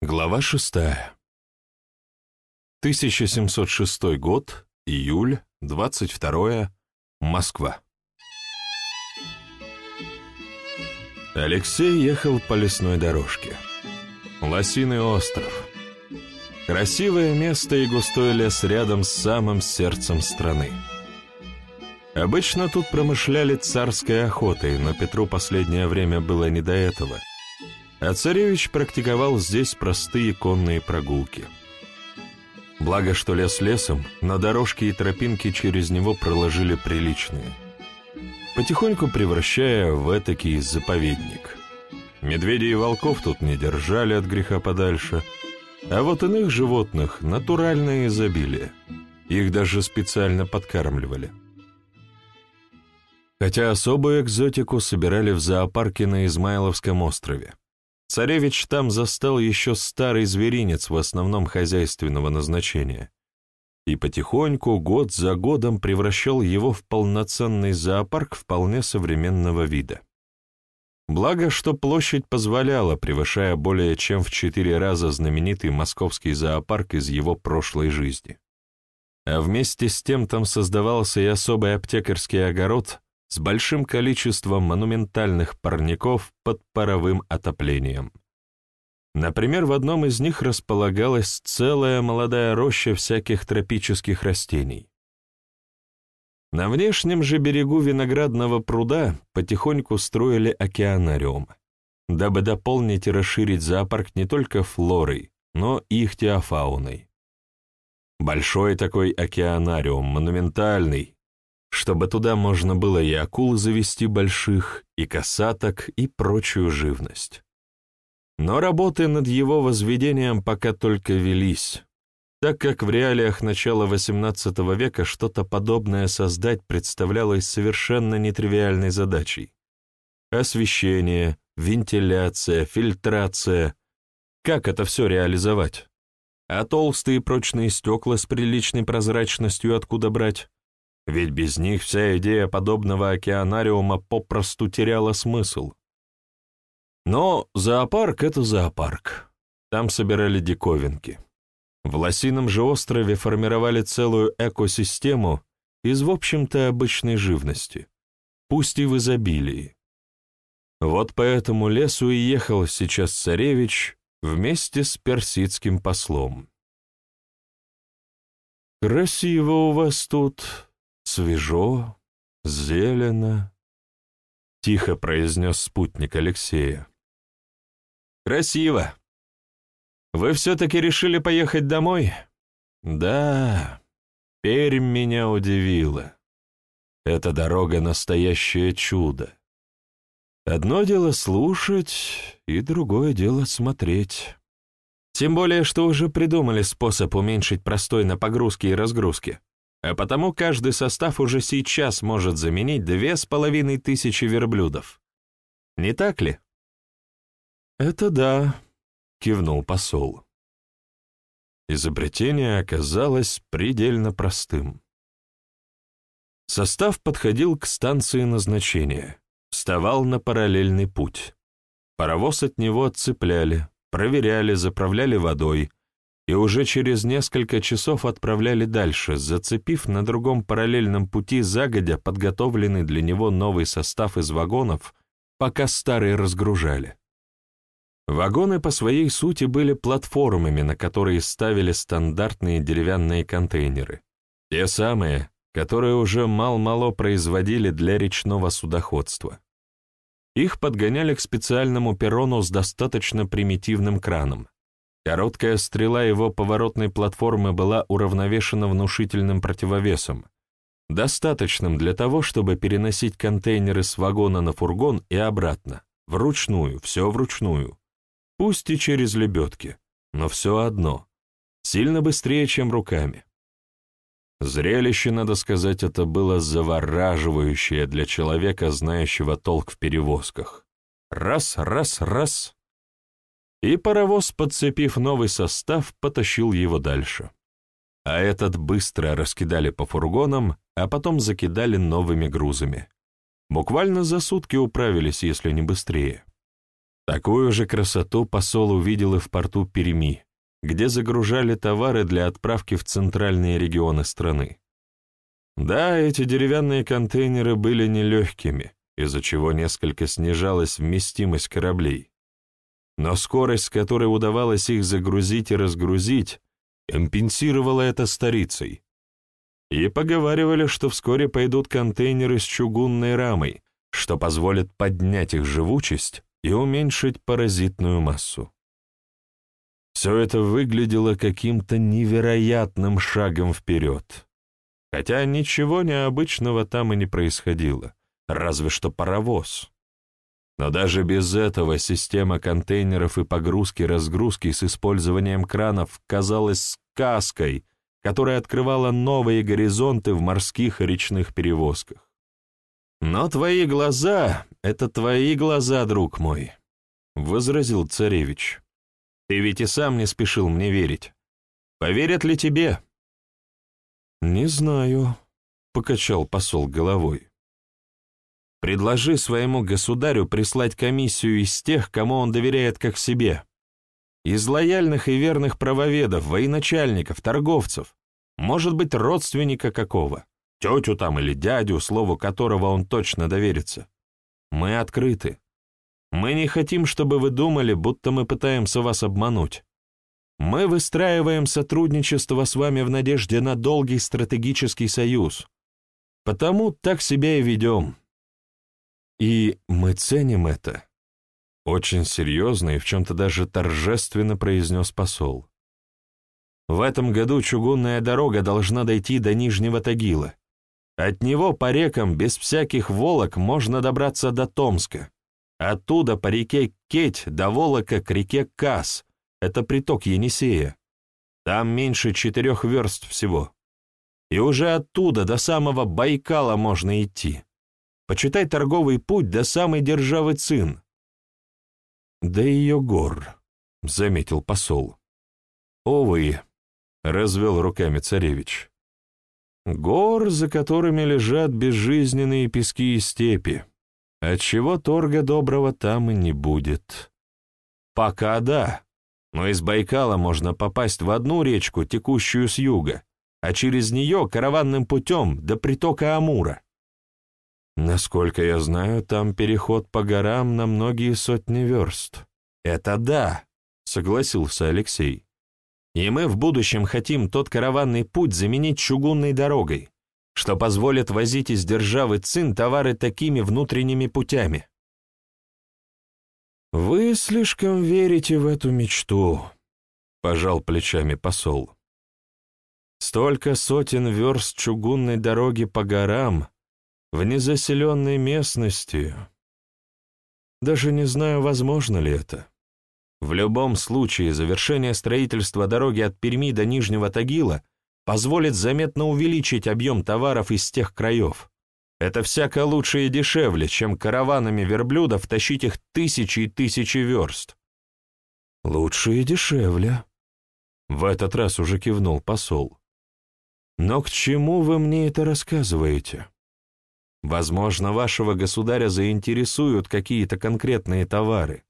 Глава шестая. 1706 год, июль, 22 Москва. Алексей ехал по лесной дорожке. Лосиный остров. Красивое место и густой лес рядом с самым сердцем страны. Обычно тут промышляли царской охотой, но Петру последнее время было не до этого — а царевич практиковал здесь простые конные прогулки. Благо, что лес лесом, но дорожки и тропинки через него проложили приличные, потихоньку превращая в этакий заповедник. Медведей и волков тут не держали от греха подальше, а вот иных животных — натуральное изобилие. Их даже специально подкармливали. Хотя особую экзотику собирали в зоопарке на Измайловском острове. Царевич там застал еще старый зверинец в основном хозяйственного назначения и потихоньку, год за годом, превращал его в полноценный зоопарк вполне современного вида. Благо, что площадь позволяла, превышая более чем в четыре раза знаменитый московский зоопарк из его прошлой жизни. А вместе с тем там создавался и особый аптекарский огород с большим количеством монументальных парников под паровым отоплением. Например, в одном из них располагалась целая молодая роща всяких тропических растений. На внешнем же берегу виноградного пруда потихоньку строили океанариум, дабы дополнить и расширить зоопарк не только флорой, но и ихтиофауной. Большой такой океанариум, монументальный, чтобы туда можно было и акул завести больших, и косаток, и прочую живность. Но работы над его возведением пока только велись, так как в реалиях начала XVIII века что-то подобное создать представлялось совершенно нетривиальной задачей. Освещение, вентиляция, фильтрация — как это все реализовать? А толстые прочные стекла с приличной прозрачностью откуда брать? Ведь без них вся идея подобного океанариума попросту теряла смысл. Но зоопарк — это зоопарк. Там собирали диковинки. В Лосином же острове формировали целую экосистему из, в общем-то, обычной живности, пусть и в изобилии. Вот по этому лесу и ехал сейчас царевич вместе с персидским послом. «Красиво у вас тут», свежо, зелено», — тихо произнес спутник Алексея. «Красиво. Вы все-таки решили поехать домой?» «Да, Пермь меня удивила. Эта дорога — настоящее чудо. Одно дело слушать, и другое дело смотреть. Тем более, что уже придумали способ уменьшить простой на погрузке и разгрузке а потому каждый состав уже сейчас может заменить две с половиной тысячи верблюдов. Не так ли? «Это да», — кивнул посол. Изобретение оказалось предельно простым. Состав подходил к станции назначения, вставал на параллельный путь. Паровоз от него отцепляли, проверяли, заправляли водой, и уже через несколько часов отправляли дальше, зацепив на другом параллельном пути загодя подготовленный для него новый состав из вагонов, пока старые разгружали. Вагоны по своей сути были платформами, на которые ставили стандартные деревянные контейнеры. Те самые, которые уже мал-мало производили для речного судоходства. Их подгоняли к специальному перрону с достаточно примитивным краном, Короткая стрела его поворотной платформы была уравновешена внушительным противовесом, достаточным для того, чтобы переносить контейнеры с вагона на фургон и обратно, вручную, все вручную. Пусть и через лебедки, но все одно, сильно быстрее, чем руками. Зрелище, надо сказать, это было завораживающее для человека, знающего толк в перевозках. Раз, раз, раз, и паровоз, подцепив новый состав, потащил его дальше. А этот быстро раскидали по фургонам, а потом закидали новыми грузами. Буквально за сутки управились, если не быстрее. Такую же красоту посол увидел и в порту Перми, где загружали товары для отправки в центральные регионы страны. Да, эти деревянные контейнеры были нелегкими, из-за чего несколько снижалась вместимость кораблей. Но скорость, с которой удавалось их загрузить и разгрузить, компенсировала это старицей. И поговаривали, что вскоре пойдут контейнеры с чугунной рамой, что позволит поднять их живучесть и уменьшить паразитную массу. Все это выглядело каким-то невероятным шагом вперед. Хотя ничего необычного там и не происходило, разве что паровоз. Но даже без этого система контейнеров и погрузки-разгрузки с использованием кранов казалась сказкой, которая открывала новые горизонты в морских и речных перевозках. «Но твои глаза — это твои глаза, друг мой», — возразил царевич. «Ты ведь и сам не спешил мне верить. Поверят ли тебе?» «Не знаю», — покачал посол головой. «Предложи своему государю прислать комиссию из тех, кому он доверяет как себе. Из лояльных и верных правоведов, военачальников, торговцев, может быть, родственника какого, тетю там или дядю, слову которого он точно доверится. Мы открыты. Мы не хотим, чтобы вы думали, будто мы пытаемся вас обмануть. Мы выстраиваем сотрудничество с вами в надежде на долгий стратегический союз. Потому так себя и ведем. И мы ценим это. Очень серьезно и в чем-то даже торжественно произнес посол. В этом году чугунная дорога должна дойти до Нижнего Тагила. От него по рекам без всяких волок можно добраться до Томска. Оттуда по реке Кеть до Волока к реке Кас, это приток Енисея. Там меньше четырех верст всего. И уже оттуда до самого Байкала можно идти. Почитай торговый путь до самой державы Цин. «До ее гор», — заметил посол. «Овы», — развел руками царевич. «Гор, за которыми лежат безжизненные пески и степи, отчего торга доброго там и не будет. Пока да, но из Байкала можно попасть в одну речку, текущую с юга, а через нее караванным путем до притока Амура. Насколько я знаю, там переход по горам на многие сотни верст. Это да, согласился Алексей. И мы в будущем хотим тот караванный путь заменить чугунной дорогой, что позволит возить из державы Цин товары такими внутренними путями. «Вы слишком верите в эту мечту», — пожал плечами посол. «Столько сотен верст чугунной дороги по горам, в незаселенной местности. Даже не знаю, возможно ли это. В любом случае, завершение строительства дороги от Перми до Нижнего Тагила позволит заметно увеличить объем товаров из тех краев. Это всяко лучше и дешевле, чем караванами верблюдов тащить их тысячи и тысячи верст. Лучше и дешевле. В этот раз уже кивнул посол. Но к чему вы мне это рассказываете? Возможно, вашего государя заинтересуют какие-то конкретные товары.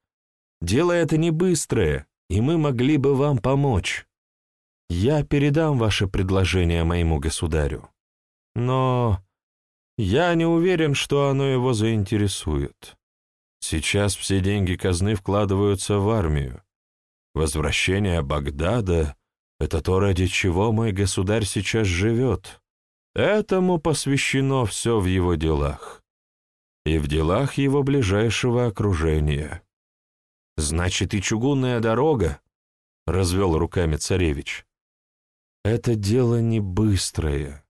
Дело это не быстрое, и мы могли бы вам помочь. Я передам ваше предложение моему государю. Но я не уверен, что оно его заинтересует. Сейчас все деньги казны вкладываются в армию. Возвращение Багдада — это то, ради чего мой государь сейчас живет. Этому посвящено все в его делах. И в делах его ближайшего окружения. «Значит, и чугунная дорога?» — развел руками царевич. «Это дело не быстрое.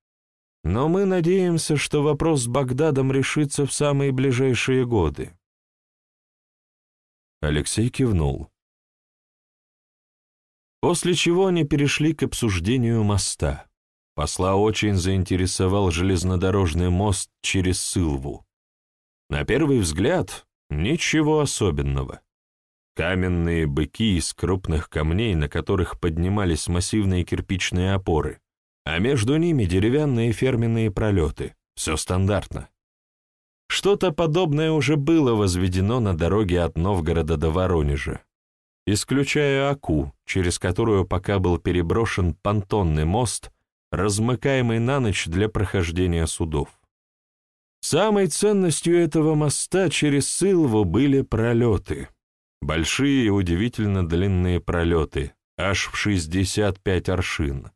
Но мы надеемся, что вопрос с Багдадом решится в самые ближайшие годы. Алексей кивнул. После чего они перешли к обсуждению моста. Посла очень заинтересовал железнодорожный мост через Сылву. На первый взгляд, ничего особенного. Каменные быки из крупных камней, на которых поднимались массивные кирпичные опоры, а между ними деревянные ферменные пролеты. Все стандартно. Что-то подобное уже было возведено на дороге от Новгорода до Воронежа, исключая Аку, через которую пока был переброшен понтонный мост, размыкаемый на ночь для прохождения судов. Самой ценностью этого моста через Сылву были пролеты. Большие и удивительно длинные пролеты, аж в 65 аршин.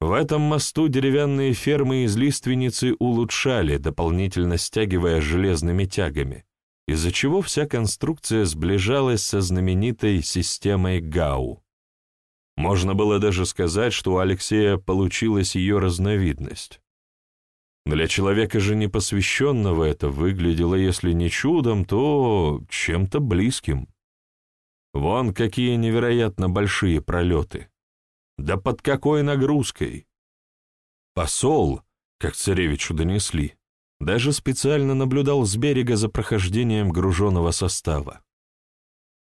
В этом мосту деревянные фермы из лиственницы улучшали, дополнительно стягивая железными тягами, из-за чего вся конструкция сближалась со знаменитой системой ГАУ. Можно было даже сказать, что у Алексея получилась ее разновидность. Для человека же непосвященного это выглядело, если не чудом, то чем-то близким. Вон какие невероятно большие пролеты. Да под какой нагрузкой? Посол, как царевичу донесли, даже специально наблюдал с берега за прохождением груженного состава.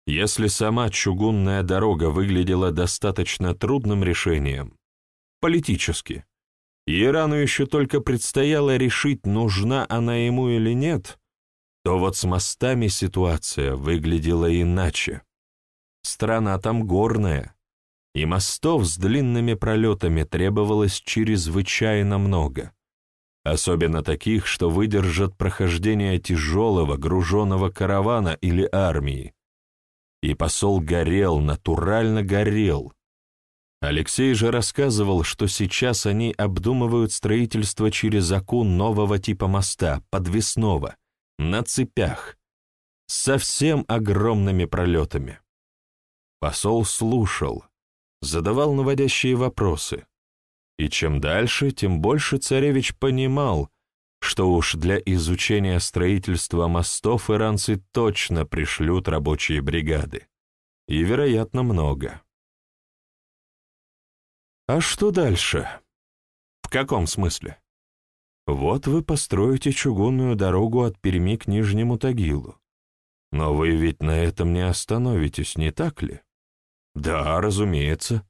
Если сама чугунная дорога выглядела достаточно трудным решением, политически, и Ирану еще только предстояло решить, нужна она ему или нет, то вот с мостами ситуация выглядела иначе. Страна там горная, и мостов с длинными пролетами требовалось чрезвычайно много, особенно таких, что выдержат прохождение тяжелого груженного каравана или армии. И посол горел, натурально горел, Алексей же рассказывал, что сейчас они обдумывают строительство через Аку нового типа моста, подвесного, на цепях, с совсем огромными пролетами. Посол слушал, задавал наводящие вопросы. И чем дальше, тем больше царевич понимал, что уж для изучения строительства мостов иранцы точно пришлют рабочие бригады. И, вероятно, много. А что дальше? В каком смысле? Вот вы построите чугунную дорогу от Перми к Нижнему Тагилу. Но вы ведь на этом не остановитесь, не так ли? Да, разумеется,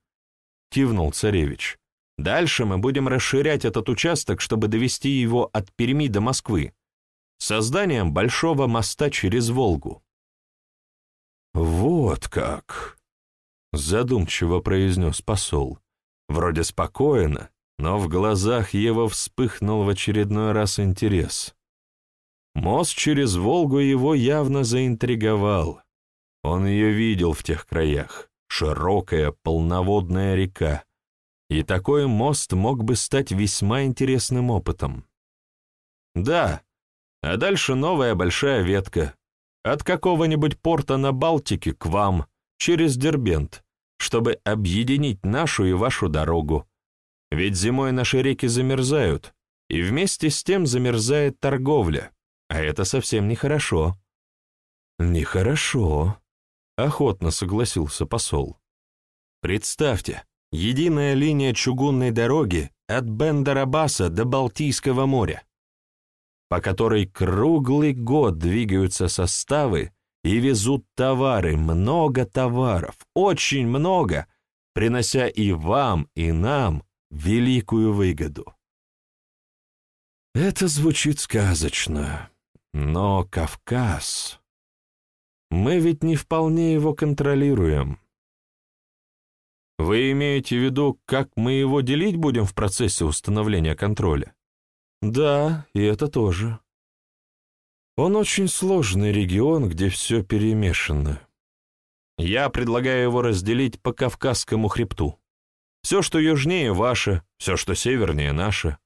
кивнул царевич. Дальше мы будем расширять этот участок, чтобы довести его от Перми до Москвы, созданием большого моста через Волгу. Вот как, задумчиво произнес посол. Вроде спокойно, но в глазах его вспыхнул в очередной раз интерес. Мост через Волгу его явно заинтриговал. Он ее видел в тех краях. Широкая полноводная река. И такой мост мог бы стать весьма интересным опытом. Да, а дальше новая большая ветка. От какого-нибудь порта на Балтике к вам, через Дербент, чтобы объединить нашу и вашу дорогу. Ведь зимой наши реки замерзают, и вместе с тем замерзает торговля, а это совсем нехорошо». «Нехорошо», — охотно согласился посол. «Представьте, единая линия чугунной дороги от Бендарабаса до Балтийского моря, по которой круглый год двигаются составы, и везут товары, много товаров, очень много, принося и вам, и нам великую выгоду. Это звучит сказочно, но Кавказ... Мы ведь не вполне его контролируем. Вы имеете в виду, как мы его делить будем в процессе установления контроля? Да, и это тоже. Он очень сложный регион, где все перемешано. Я предлагаю его разделить по Кавказскому хребту. Все, что южнее, ваше, все, что севернее, наше.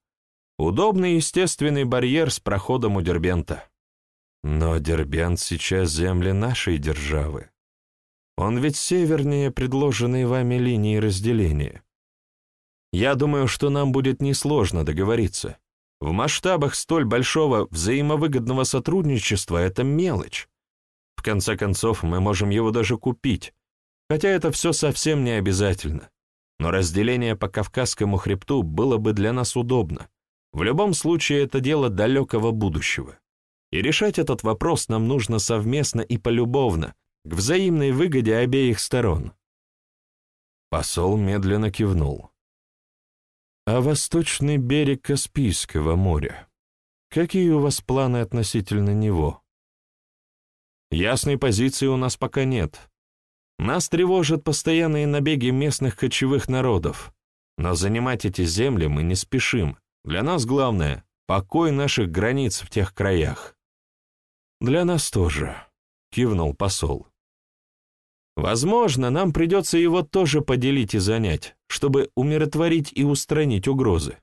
Удобный естественный барьер с проходом у Дербента. Но Дербент сейчас земли нашей державы. Он ведь севернее предложенной вами линии разделения. Я думаю, что нам будет несложно договориться. В масштабах столь большого взаимовыгодного сотрудничества это мелочь. В конце концов, мы можем его даже купить, хотя это все совсем не обязательно. Но разделение по Кавказскому хребту было бы для нас удобно. В любом случае, это дело далекого будущего. И решать этот вопрос нам нужно совместно и полюбовно, к взаимной выгоде обеих сторон. Посол медленно кивнул а восточный берег Каспийского моря. какие у вас планы относительно него? Ясной позиции у нас пока нет. Нас тревожат постоянные набеги местных кочевых народов. Но занимать эти земли мы не спешим. Для нас главное — покой наших границ в тех краях. Для нас тоже, — кивнул посол. Возможно, нам придется его тоже поделить и занять, чтобы умиротворить и устранить угрозы.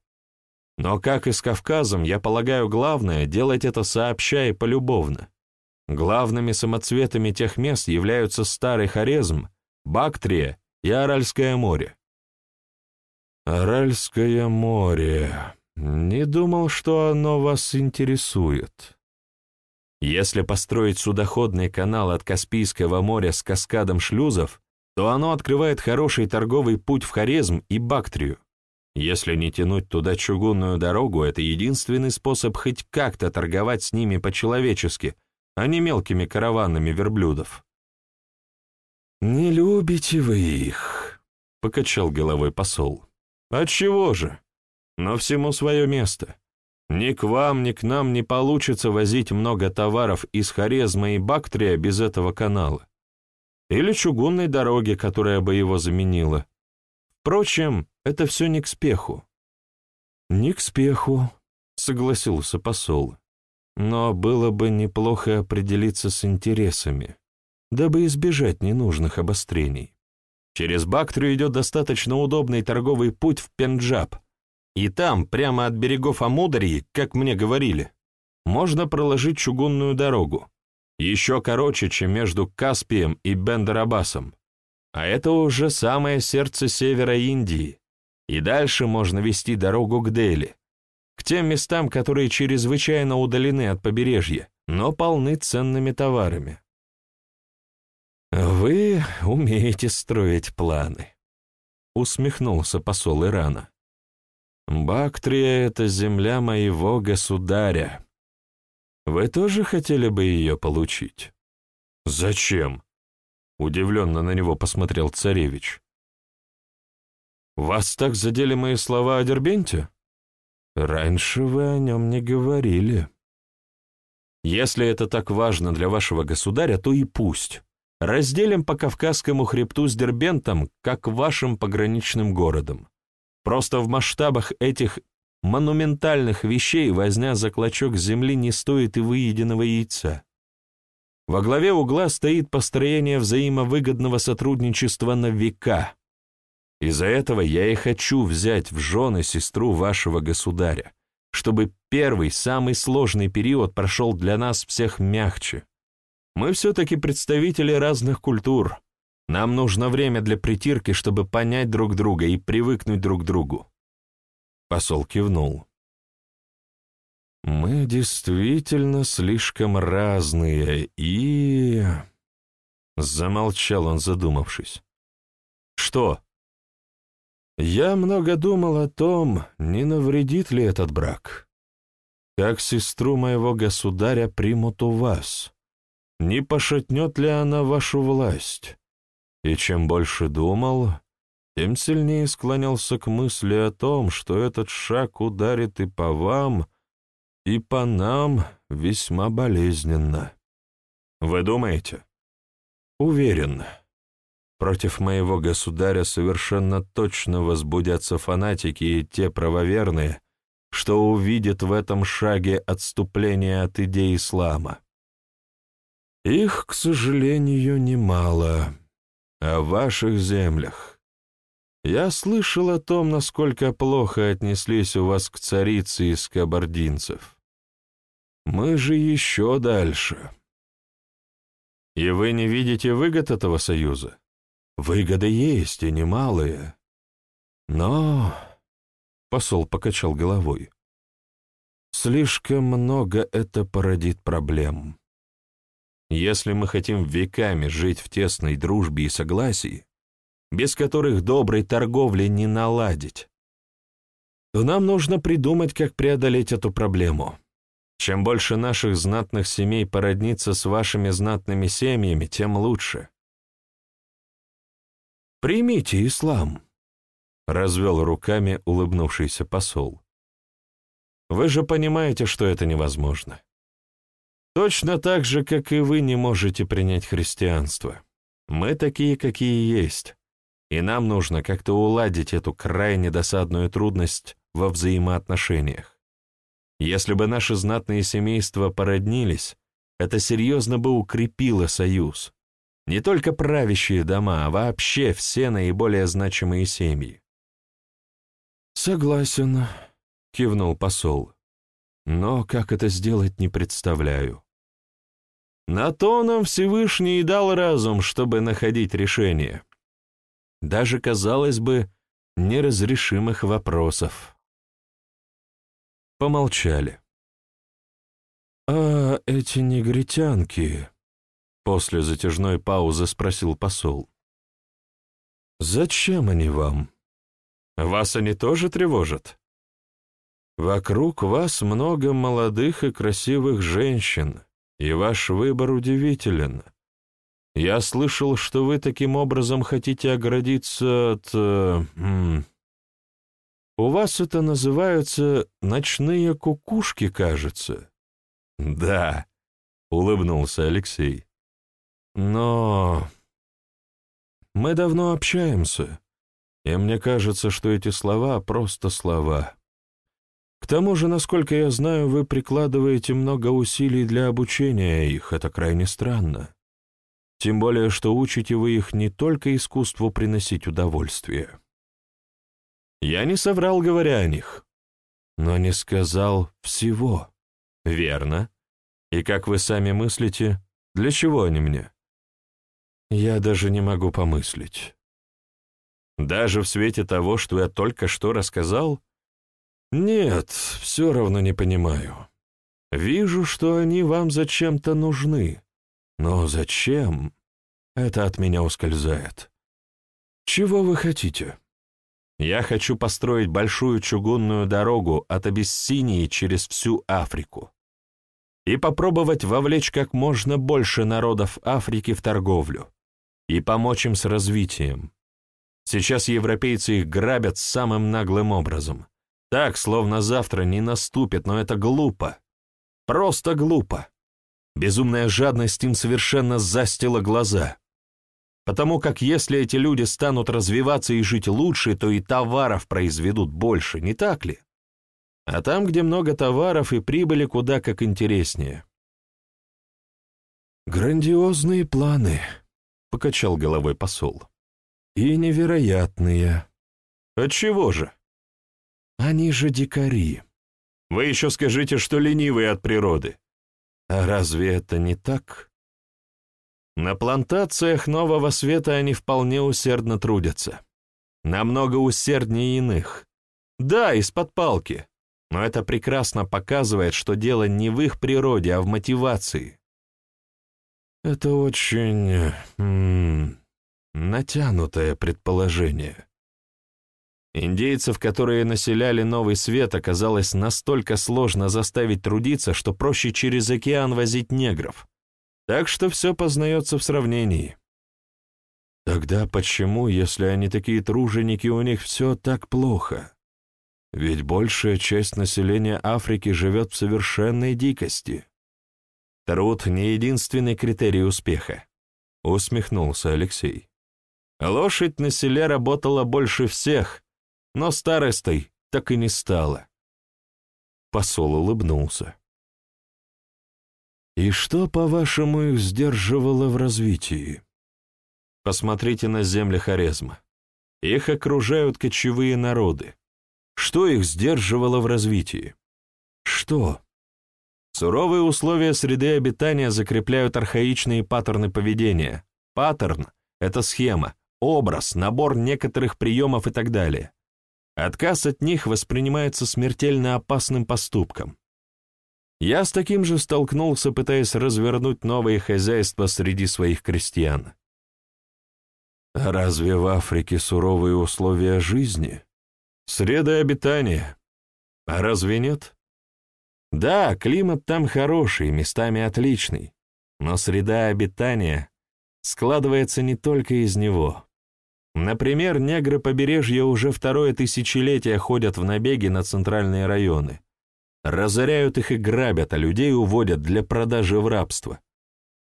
Но, как и с Кавказом, я полагаю, главное — делать это сообща и полюбовно. Главными самоцветами тех мест являются Старый Хорезм, Бактрия и Аральское море. Аральское море. Не думал, что оно вас интересует. Если построить судоходный канал от Каспийского моря с каскадом шлюзов, то оно открывает хороший торговый путь в Хорезм и Бактрию. Если не тянуть туда чугунную дорогу, это единственный способ хоть как-то торговать с ними по-человечески, а не мелкими караванами верблюдов. «Не любите вы их», — покачал головой посол. «Отчего же? Но всему свое место. Ни к вам, ни к нам не получится возить много товаров из Хорезма и Бактрия без этого канала. Или чугунной дороги, которая бы его заменила. Впрочем, это все не к спеху». «Не к спеху», — согласился посол. «Но было бы неплохо определиться с интересами, дабы избежать ненужных обострений. Через Бактрию идет достаточно удобный торговый путь в Пенджаб, и там, прямо от берегов Амударьи, как мне говорили, можно проложить чугунную дорогу, еще короче, чем между Каспием и Бендерабасом. А это уже самое сердце севера Индии, и дальше можно вести дорогу к Дели, к тем местам, которые чрезвычайно удалены от побережья, но полны ценными товарами. «Вы умеете строить планы», — усмехнулся посол Ирана. «Бактрия — это земля моего государя. Вы тоже хотели бы ее получить?» «Зачем?» — удивленно на него посмотрел царевич. «Вас так задели мои слова о Дербенте?» «Раньше вы о нем не говорили». «Если это так важно для вашего государя, то и пусть. Разделим по Кавказскому хребту с Дербентом, как вашим пограничным городом. Просто в масштабах этих монументальных вещей возня за клочок земли не стоит и выеденного яйца. Во главе угла стоит построение взаимовыгодного сотрудничества на века. Из-за этого я и хочу взять в жены сестру вашего государя, чтобы первый, самый сложный период прошел для нас всех мягче. Мы все-таки представители разных культур, нам нужно время для притирки, чтобы понять друг друга и привыкнуть друг к другу. Посол кивнул. Мы действительно слишком разные и... Замолчал он, задумавшись. Что? Я много думал о том, не навредит ли этот брак. Как сестру моего государя примут у вас? Не пошатнет ли она вашу власть? И чем больше думал, тем сильнее склонялся к мысли о том, что этот шаг ударит и по вам, и по нам весьма болезненно. Вы думаете? Уверен. Против моего государя совершенно точно возбудятся фанатики и те правоверные, что увидят в этом шаге отступление от идей ислама. Их, к сожалению, немало о ваших землях. Я слышал о том, насколько плохо отнеслись у вас к царице из кабардинцев. Мы же еще дальше. И вы не видите выгод этого союза? Выгоды есть, и немалые. Но... Посол покачал головой. Слишком много это породит проблем. Если мы хотим веками жить в тесной дружбе и согласии, без которых доброй торговли не наладить, то нам нужно придумать, как преодолеть эту проблему. Чем больше наших знатных семей породнится с вашими знатными семьями, тем лучше. «Примите ислам», — развел руками улыбнувшийся посол. Вы же понимаете, что это невозможно. Точно так же, как и вы не можете принять христианство. Мы такие, какие есть, и нам нужно как-то уладить эту крайне досадную трудность во взаимоотношениях. Если бы наши знатные семейства породнились, это серьезно бы укрепило союз. Не только правящие дома, а вообще все наиболее значимые семьи. «Согласен», — кивнул посол. «Но как это сделать, не представляю». На то нам Всевышний и дал разум, чтобы находить решение. Даже, казалось бы, неразрешимых вопросов. Помолчали. «А эти негритянки?» — после затяжной паузы спросил посол. «Зачем они вам? Вас они тоже тревожат? Вокруг вас много молодых и красивых женщин, и ваш выбор удивителен. Я слышал, что вы таким образом хотите оградиться от... Э, у вас это называются ночные кукушки, кажется. Да, улыбнулся Алексей. Но мы давно общаемся, и мне кажется, что эти слова просто слова. К тому же, насколько я знаю, вы прикладываете много усилий для обучения их, это крайне странно. Тем более, что учите вы их не только искусству приносить удовольствие. Я не соврал, говоря о них, но не сказал всего. Верно. И как вы сами мыслите, для чего они мне? Я даже не могу помыслить. Даже в свете того, что я только что рассказал? Нет, все равно не понимаю. Вижу, что они вам зачем-то нужны. Но зачем? Это от меня ускользает. Чего вы хотите? Я хочу построить большую чугунную дорогу от Абиссинии через всю Африку и попробовать вовлечь как можно больше народов Африки в торговлю и помочь им с развитием. Сейчас европейцы их грабят самым наглым образом. Так, словно завтра не наступит, но это глупо. Просто глупо. Безумная жадность им совершенно застила глаза. Потому как если эти люди станут развиваться и жить лучше, то и товаров произведут больше, не так ли? А там, где много товаров и прибыли, куда как интереснее. «Грандиозные планы», — покачал головой посол. «И невероятные». «Отчего же?» «Они же дикари». «Вы еще скажите, что ленивые от природы». А разве это не так? На плантациях нового света они вполне усердно трудятся. Намного усерднее иных. Да, из-под палки. Но это прекрасно показывает, что дело не в их природе, а в мотивации. Это очень... М -м, натянутое предположение. Индейцев, которые населяли Новый Свет, оказалось настолько сложно заставить трудиться, что проще через океан возить негров. Так что все познается в сравнении. Тогда почему, если они такие труженики, у них все так плохо? Ведь большая часть населения Африки живет в совершенной дикости. Труд — не единственный критерий успеха, — усмехнулся Алексей. Лошадь на селе работала больше всех, но старостой так и не стала. Посол улыбнулся. «И что, по-вашему, их сдерживало в развитии?» Посмотрите на земли Хорезма. Их окружают кочевые народы. Что их сдерживало в развитии? Что? Суровые условия среды обитания закрепляют архаичные паттерны поведения. Паттерн — это схема, образ, набор некоторых приемов и так далее. Отказ от них воспринимается смертельно опасным поступком. Я с таким же столкнулся, пытаясь развернуть новые хозяйства среди своих крестьян. Разве в Африке суровые условия жизни? Среда обитания. А разве нет? Да, климат там хороший, местами отличный, но среда обитания складывается не только из него. Например, негры побережья уже второе тысячелетие ходят в набеги на центральные районы. разоряют их и грабят, а людей уводят для продажи в рабство.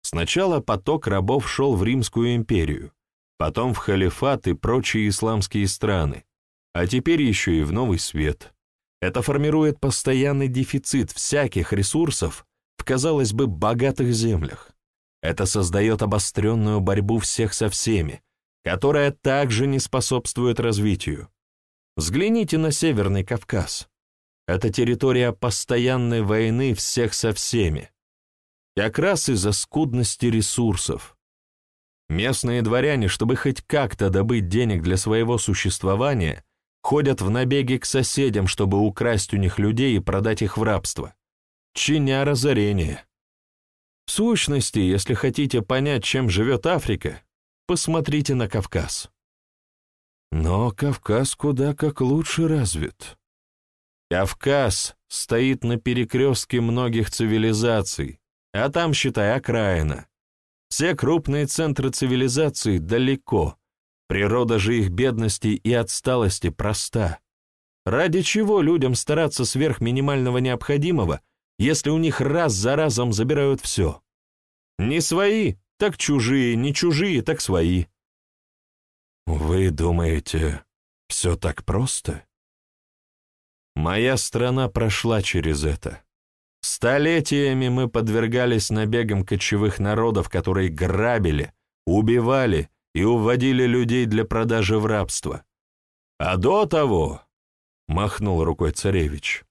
Сначала поток рабов шел в Римскую империю, потом в халифат и прочие исламские страны, а теперь еще и в Новый Свет. Это формирует постоянный дефицит всяких ресурсов в, казалось бы, богатых землях. Это создает обостренную борьбу всех со всеми, которая также не способствует развитию. Взгляните на Северный Кавказ. Это территория постоянной войны всех со всеми. Как раз из-за скудности ресурсов. Местные дворяне, чтобы хоть как-то добыть денег для своего существования, ходят в набеги к соседям, чтобы украсть у них людей и продать их в рабство, чиня разорение. В сущности, если хотите понять, чем живет Африка, посмотрите на Кавказ. Но Кавказ куда как лучше развит. Кавказ стоит на перекрестке многих цивилизаций, а там, считай, окраина. Все крупные центры цивилизации далеко, природа же их бедности и отсталости проста. Ради чего людям стараться сверх минимального необходимого, если у них раз за разом забирают все? Не свои, так чужие, не чужие, так свои. Вы думаете, все так просто? Моя страна прошла через это. Столетиями мы подвергались набегам кочевых народов, которые грабили, убивали и уводили людей для продажи в рабство. А до того, — махнул рукой царевич,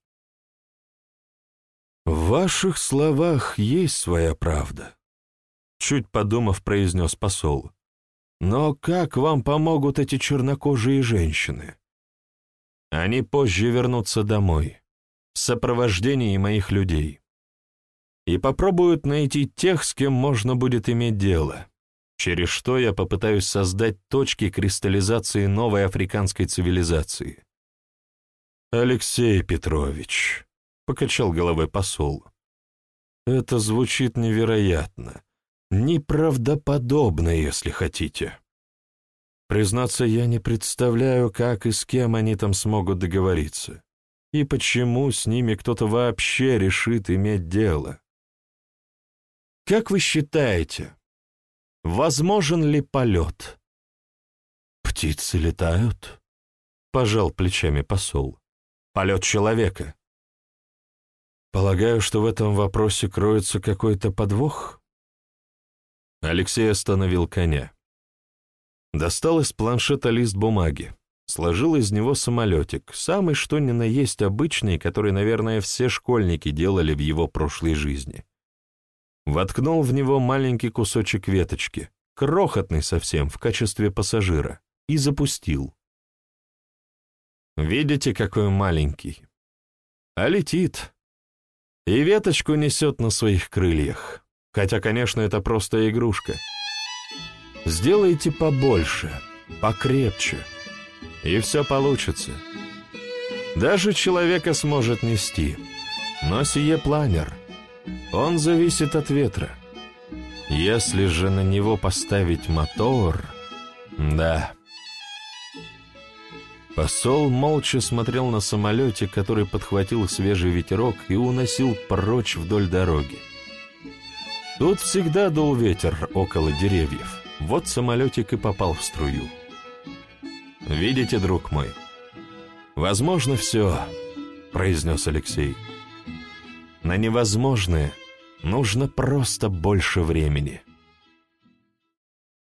— в ваших словах есть своя правда, — чуть подумав, произнес посол. Но как вам помогут эти чернокожие женщины? Они позже вернутся домой, в сопровождении моих людей, и попробуют найти тех, с кем можно будет иметь дело, через что я попытаюсь создать точки кристаллизации новой африканской цивилизации. «Алексей Петрович», — покачал головой посол, — «это звучит невероятно, неправдоподобно, если хотите». Признаться, я не представляю, как и с кем они там смогут договориться, и почему с ними кто-то вообще решит иметь дело. Как вы считаете, возможен ли полет? Птицы летают? Пожал плечами посол. Полет человека. Полагаю, что в этом вопросе кроется какой-то подвох? Алексей остановил коня. Достал из планшета лист бумаги, сложил из него самолетик, самый что ни на есть обычный, который, наверное, все школьники делали в его прошлой жизни. Воткнул в него маленький кусочек веточки, крохотный совсем, в качестве пассажира, и запустил. Видите, какой маленький? А летит. И веточку несет на своих крыльях. Хотя, конечно, это просто игрушка. Сделайте побольше, покрепче, и все получится. Даже человека сможет нести, но сие планер. Он зависит от ветра. Если же на него поставить мотор... Да. Посол молча смотрел на самолете, который подхватил свежий ветерок и уносил прочь вдоль дороги. Тут всегда дул ветер около деревьев. Вот самолетик и попал в струю. «Видите, друг мой, возможно все», — произнес Алексей. «На невозможное нужно просто больше времени».